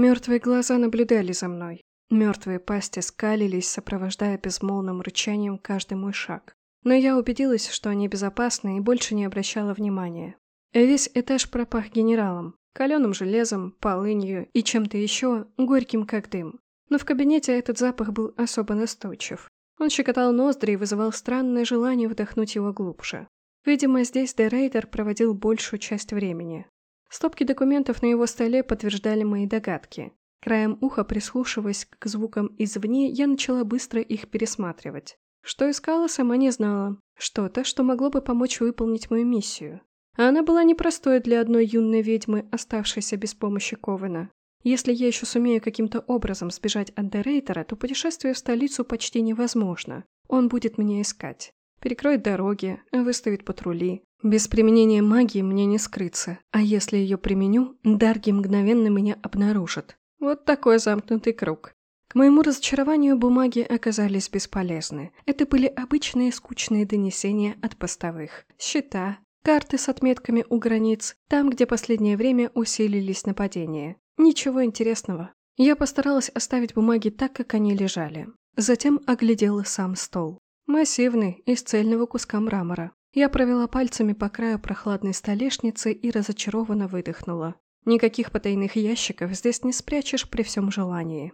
Мертвые глаза наблюдали за мной. Мертвые пасти скалились, сопровождая безмолвным рычанием каждый мой шаг. Но я убедилась, что они безопасны и больше не обращала внимания. Весь этаж пропах генералом, каленым железом, полынью и чем-то еще, горьким как дым. Но в кабинете этот запах был особо настойчив. Он щекотал ноздри и вызывал странное желание вдохнуть его глубже. Видимо, здесь Дерейдер проводил большую часть времени. Стопки документов на его столе подтверждали мои догадки. Краем уха, прислушиваясь к звукам извне, я начала быстро их пересматривать. Что искала, сама не знала. Что-то, что могло бы помочь выполнить мою миссию. А она была непростой для одной юной ведьмы, оставшейся без помощи Ковена. Если я еще сумею каким-то образом сбежать от Дерейтера, то путешествие в столицу почти невозможно. Он будет меня искать. Перекроет дороги, выставит патрули. Без применения магии мне не скрыться. А если ее применю, Дарги мгновенно меня обнаружат. Вот такой замкнутый круг. К моему разочарованию бумаги оказались бесполезны. Это были обычные скучные донесения от постовых. Счета, карты с отметками у границ, там, где последнее время усилились нападения. Ничего интересного. Я постаралась оставить бумаги так, как они лежали. Затем оглядела сам стол. Массивный, из цельного куска мрамора. Я провела пальцами по краю прохладной столешницы и разочарованно выдохнула. Никаких потайных ящиков здесь не спрячешь при всем желании.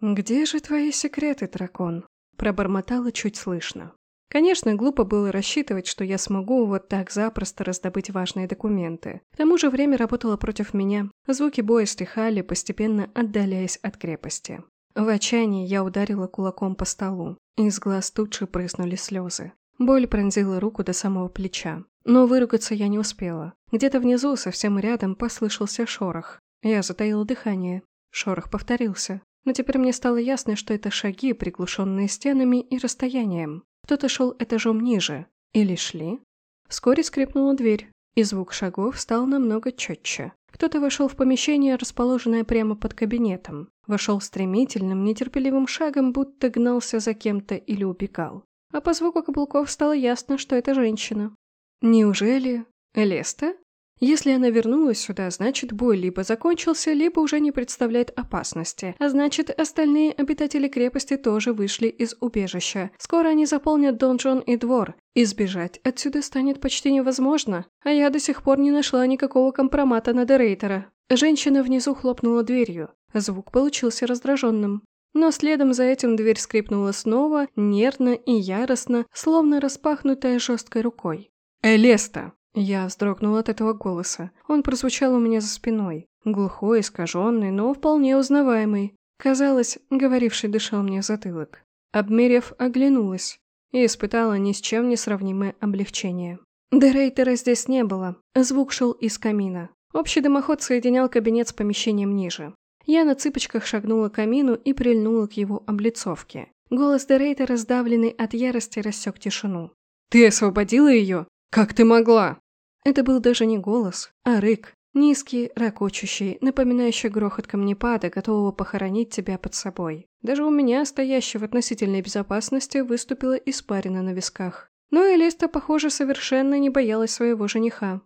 «Где же твои секреты, дракон?» – пробормотала чуть слышно. Конечно, глупо было рассчитывать, что я смогу вот так запросто раздобыть важные документы. К тому же время работало против меня. Звуки боя стихали, постепенно отдаляясь от крепости. В отчаянии я ударила кулаком по столу. Из глаз тут же прыснули слезы. Боль пронзила руку до самого плеча. Но выругаться я не успела. Где-то внизу, совсем рядом, послышался шорох. Я затаила дыхание. Шорох повторился. Но теперь мне стало ясно, что это шаги, приглушенные стенами и расстоянием. Кто-то шел этажом ниже. Или шли. Вскоре скрипнула дверь, и звук шагов стал намного четче. Кто-то вошел в помещение, расположенное прямо под кабинетом. Вошел стремительным, нетерпеливым шагом, будто гнался за кем-то или убегал. А по звуку каблуков стало ясно, что это женщина. Неужели Элеста? Если она вернулась сюда, значит бой либо закончился, либо уже не представляет опасности. А значит, остальные обитатели крепости тоже вышли из убежища. Скоро они заполнят донжон и двор. Избежать отсюда станет почти невозможно. А я до сих пор не нашла никакого компромата на Дерейтера. Женщина внизу хлопнула дверью. Звук получился раздраженным. Но следом за этим дверь скрипнула снова, нервно и яростно, словно распахнутая жесткой рукой. «Элеста!» Я вздрогнула от этого голоса. Он прозвучал у меня за спиной. Глухой, искаженный, но вполне узнаваемый. Казалось, говоривший дышал мне в затылок. Обмерев, оглянулась и испытала ни с чем не сравнимое облегчение. Дерейтера здесь не было. Звук шел из камина. Общий дымоход соединял кабинет с помещением ниже. Я на цыпочках шагнула к камину и прильнула к его облицовке. Голос Дерейтера, сдавленный от ярости, рассек тишину. «Ты освободила ее? Как ты могла?» Это был даже не голос, а рык. Низкий, ракочущий, напоминающий грохот камнепада, готового похоронить тебя под собой. Даже у меня, стоящей в относительной безопасности, выступила испарина на висках. Но Элиста, похоже, совершенно не боялась своего жениха.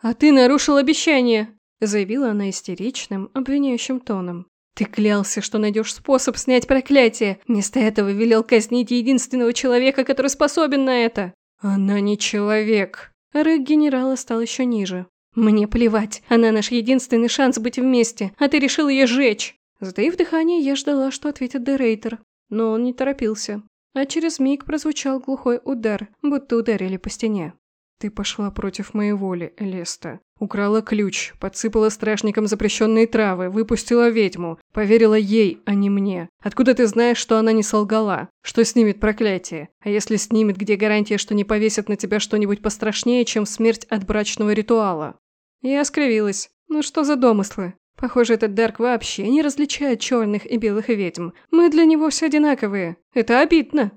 «А ты нарушил обещание!» – заявила она истеричным, обвиняющим тоном. «Ты клялся, что найдешь способ снять проклятие. Вместо этого велел казнить единственного человека, который способен на это». «Она не человек», Рык генерала стал еще ниже. «Мне плевать, она наш единственный шанс быть вместе, а ты решил ее жечь!» Затаив дыхание, я ждала, что ответит Дерейтер, но он не торопился. А через миг прозвучал глухой удар, будто ударили по стене. «Ты пошла против моей воли, Элеста. Украла ключ, подсыпала стражникам запрещенные травы, выпустила ведьму. Поверила ей, а не мне. Откуда ты знаешь, что она не солгала? Что снимет проклятие? А если снимет, где гарантия, что не повесят на тебя что-нибудь пострашнее, чем смерть от брачного ритуала?» Я скривилась. «Ну что за домыслы? Похоже, этот Дарк вообще не различает черных и белых ведьм. Мы для него все одинаковые. Это обидно».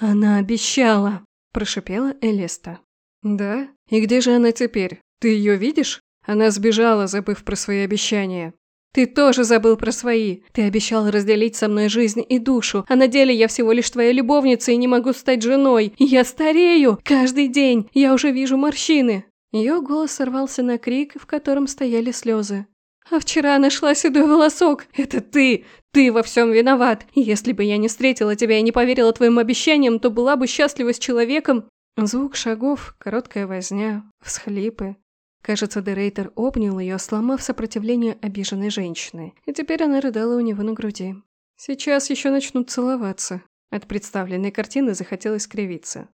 «Она обещала», – прошипела Элеста. «Да? И где же она теперь? Ты ее видишь? Она сбежала, забыв про свои обещания. Ты тоже забыл про свои. Ты обещал разделить со мной жизнь и душу, а на деле я всего лишь твоя любовница и не могу стать женой. Я старею! Каждый день! Я уже вижу морщины!» Ее голос сорвался на крик, в котором стояли слезы. А вчера нашла седой волосок. Это ты! Ты во всем виноват. Если бы я не встретила тебя и не поверила твоим обещаниям, то была бы счастлива с человеком. Звук шагов, короткая возня, всхлипы. Кажется, Дерейтер обнял ее, сломав сопротивление обиженной женщины, и теперь она рыдала у него на груди. Сейчас еще начнут целоваться. От представленной картины захотелось скривиться.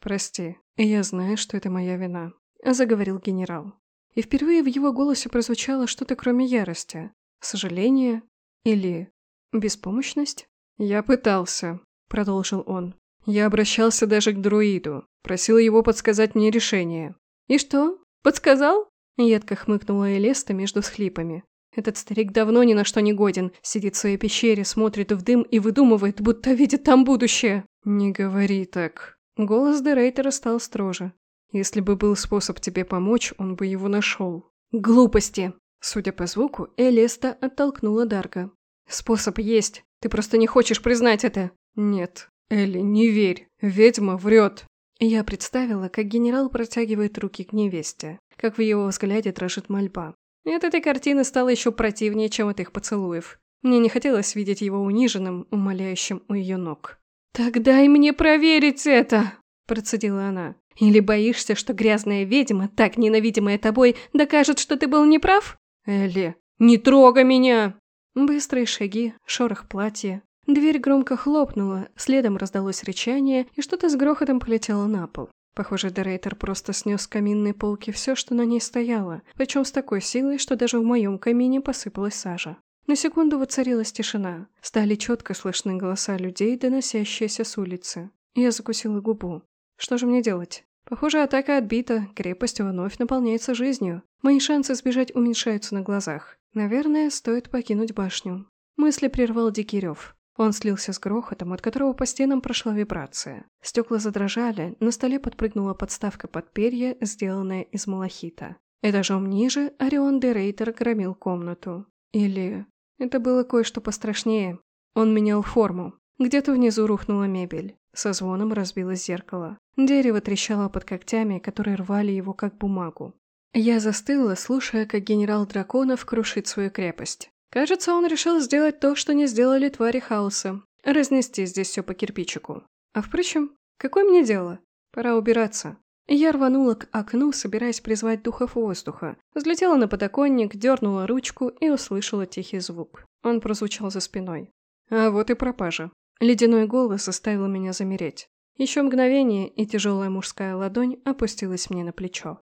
«Прости, я знаю, что это моя вина», – заговорил генерал. И впервые в его голосе прозвучало что-то кроме ярости. Сожаление или беспомощность? «Я пытался», – продолжил он. «Я обращался даже к друиду, просил его подсказать мне решение». «И что? Подсказал?» Едко хмыкнула Элеста между схлипами. Этот старик давно ни на что не годен. Сидит в своей пещере, смотрит в дым и выдумывает, будто видит там будущее. «Не говори так». Голос Дерейтера стал строже. «Если бы был способ тебе помочь, он бы его нашел». «Глупости!» Судя по звуку, Элеста оттолкнула Дарка. «Способ есть. Ты просто не хочешь признать это». «Нет, Элли, не верь. Ведьма врет». Я представила, как генерал протягивает руки к невесте, как в его взгляде дрожит мольба. И от этой картины стало еще противнее, чем от их поцелуев. Мне не хотелось видеть его униженным, умоляющим у ее ног. «Так дай мне проверить это!» – процедила она. «Или боишься, что грязная ведьма, так ненавидимая тобой, докажет, что ты был неправ?» «Элли, не трогай меня!» Быстрые шаги, шорох платья. Дверь громко хлопнула, следом раздалось рычание, и что-то с грохотом полетело на пол. Похоже, Дерейтер просто снес с каминной полки все, что на ней стояло, причем с такой силой, что даже в моем камине посыпалась сажа. На секунду воцарилась тишина. Стали четко слышны голоса людей, доносящиеся с улицы. Я закусила губу. Что же мне делать? Похоже, атака отбита, крепость вновь наполняется жизнью. Мои шансы сбежать уменьшаются на глазах. Наверное, стоит покинуть башню. Мысли прервал дикий рев. Он слился с грохотом, от которого по стенам прошла вибрация. Стекла задрожали, на столе подпрыгнула подставка под перья, сделанная из малахита. Этажом ниже Орион де Рейтер громил комнату. Или... Это было кое-что пострашнее. Он менял форму. Где-то внизу рухнула мебель. Со звоном разбилось зеркало. Дерево трещало под когтями, которые рвали его как бумагу. Я застыла, слушая, как генерал драконов крушит свою крепость. Кажется, он решил сделать то, что не сделали твари хаоса. Разнести здесь все по кирпичику. А впрочем, какое мне дело? Пора убираться. Я рванула к окну, собираясь призвать духов воздуха. Взлетела на подоконник, дернула ручку и услышала тихий звук. Он прозвучал за спиной. А вот и пропажа. Ледяной голос заставил меня замереть. Еще мгновение, и тяжелая мужская ладонь опустилась мне на плечо.